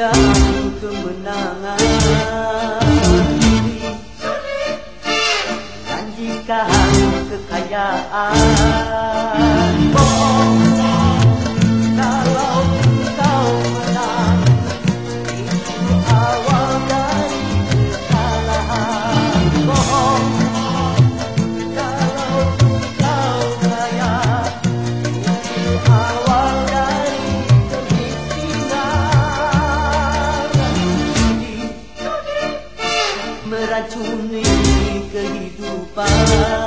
dan kemenangan Janjikan kekayaan Bersambung oh. 可以渡吧。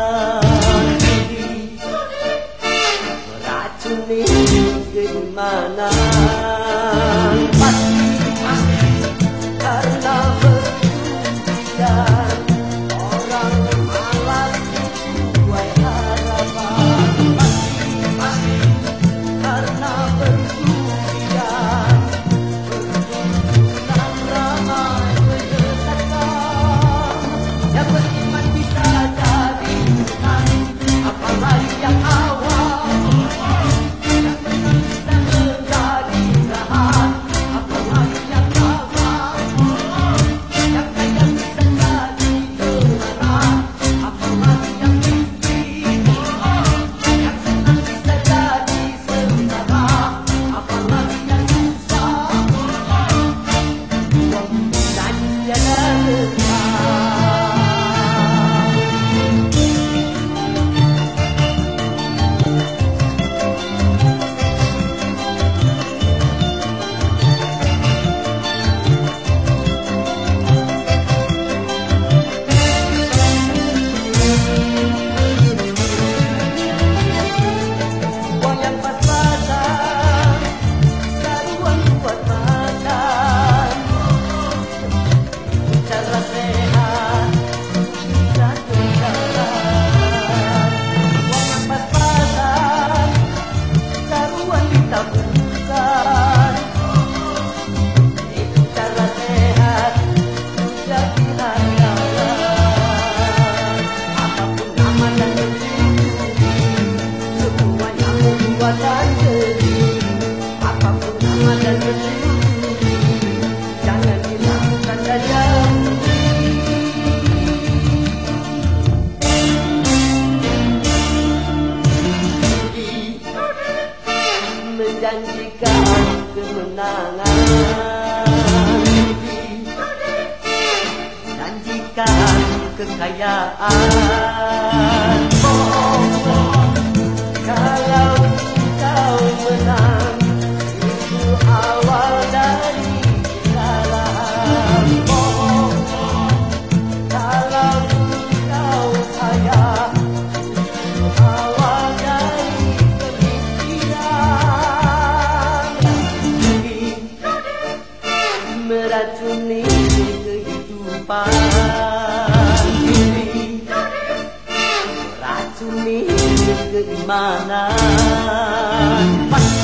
menjanjikan kemenangan Janjikan kekayaan oh. meracuni kehidupan Meracuni keimanan Meracuni